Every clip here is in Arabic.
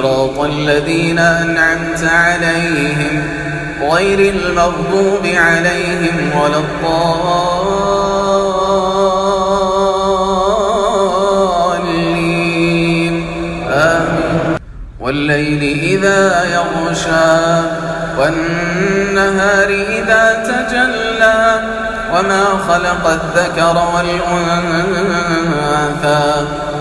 صراط الذين أنعمت عليهم غير المغضوب عليهم ولا الضالين. آمين. والليل إذا يغشى والنهار إذا تجلى وما خلق الذكر والأنثى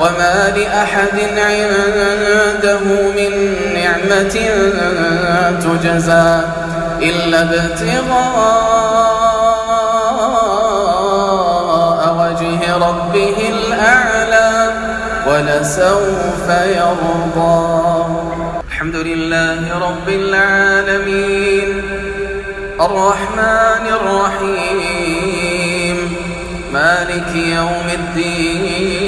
وما لأحد عنده من نعمة تجزى إلا ابتغاء وجه ربه الأعلى ولسوف يرضى. الحمد لله رب العالمين. الرحمن الرحيم. مالك يوم الدين.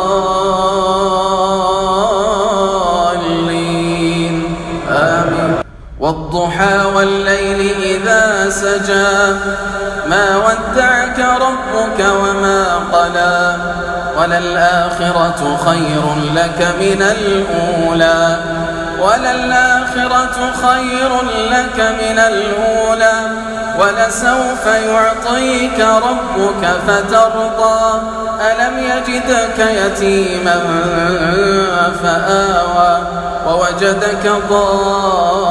سجى ما ودعك ربك وما قلى وللآخرة خير لك من الأولى. وللآخرة خير لك من الأولى. ولسوف يعطيك ربك فترضى. ألم يجدك يتيما فآوى. ووجدك ضالا